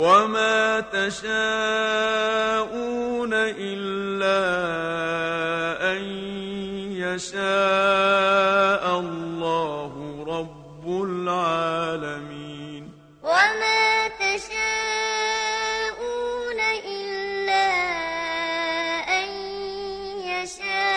وَمَا تَشَاءُونَ إِلَّا أَن يَشَاءَ اللَّهُ رَبُّ الْعَالَمِينَ وَمَا تَشَاءُونَ إِلَّا أَن يَشَاءَ